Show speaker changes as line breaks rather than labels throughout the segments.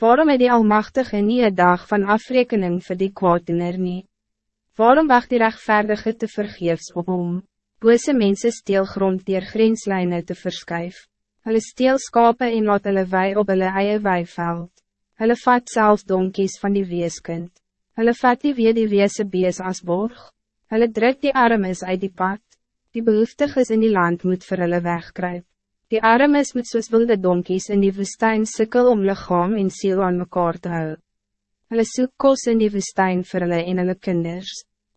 Waarom het die Almachtige nie een dag van afrekening vir die kwaaddoener nie? Waarom wacht die rechtvaardige te vergeefs op hom? Bose mense steel grond dier grenslijnen te verskuif. Hulle steel skape en laat hulle wei op hulle eie weiveld. Hulle vat selfs donkies van die weeskind. Hulle vat die weer die weese bees as borg. Hulle druk die armes uit die pad. Die behoeftiges in die land moet vir hulle wegkruip. Die armes moet soos wilde donkies in die woestijn sikkel om lichaam en ziel aan mekaar te hou. Hulle soek kos in die woestijn vir hulle en hulle kinders.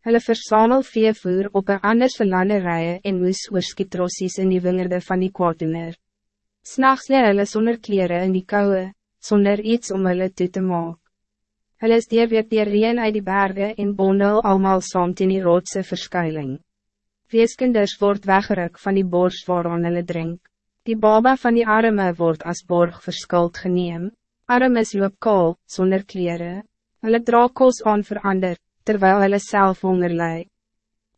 Hulle versamel veevoer op een anderse landerije en moes oorskietrossies in die wingerde van die kwaaddoener. S'nachts leer hulle sonder kleren in die koude, zonder iets om hulle toe te maak. Hulle is weer die reen uit die bergen en bondel almal saam in die roodse verskuiling. Weeskinders word weggeruk van die borst waaraan hulle drink. Die baba van die arme wordt als borg verskuld geneem. Armes loop kool, zonder kleren. Hulle dra kos aan verander, terwijl hulle self honger lei.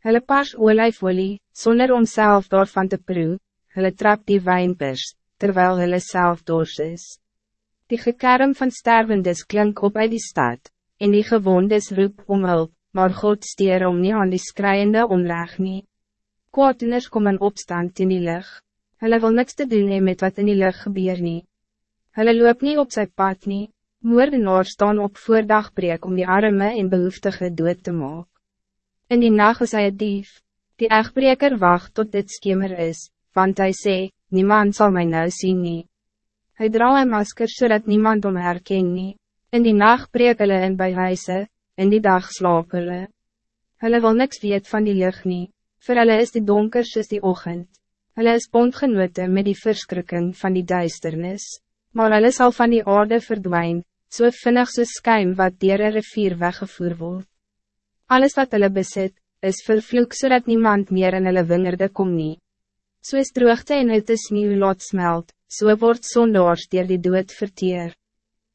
Hulle pas olijfolie, zonder om zelf daarvan te proe. Hulle trap die wijnpers, terwijl hulle self dors is. Die gekerm van stervendes klink op uit die stad, en die gewondes roep om hulp, maar God steer om nie aan die skreiende onreg nie. Kwaadiners kom in opstand in die lucht. Hulle wil niks te doen hee met wat in die lucht gebeur nie. Hulle loop niet op zijn pad nie. Moordenaar staan op voordagbreek om die arme en behoeftige dood te maken. In die nacht is hy een dief. Die echtbreker wacht tot dit skemer is, want hij sê, niemand zal mij nou zien nie. Hy dra een masker zodat niemand om herken nie. In die nacht breek hulle in by huise, in die dag slaap hulle. Hulle wil niks weet van die lucht nie, vir hulle is die donker soos die ochend. Hulle is bondgenote met die verskrikking van die duisternis, maar hulle sal van die aarde verdwijnen, so vinnig so skuim wat dier een rivier weggevoer word. Alles wat hulle besit, is vervloek zodat niemand meer in hulle wingerde kom nie. So is droogte en het is nieuw laat smelt, so word sondaars dier die dood verteer.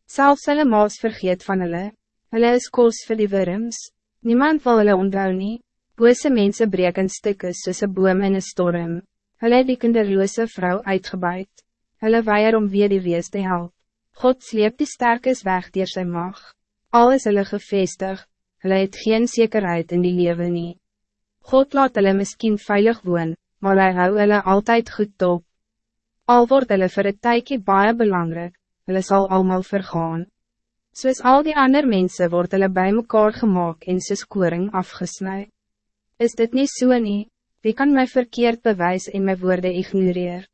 Selfs hulle maas vergeet van hulle, hulle is kos vir die wurms, niemand wil hulle onthou nie, bose mense breek in stukken soos een boom in een storm. Hulle het die kinderloose vrou uitgebuit. Hulle weier om weer die wees te help. God sleep die sterkes weg dier sy mag. Al is hulle gevestig, hulle het geen zekerheid in die leven nie. God laat hulle miskien veilig woon, maar hy hou hulle altyd goed top. Al word hulle vir het tykie baie belangrijk, hulle sal allemaal vergaan. Soos al die ander mensen word hulle bij mekaar gemaakt en soos koring afgesnijd. Is dit niet so nie? Wie kan mij verkeerd bewijs in mijn woorden ignoreren?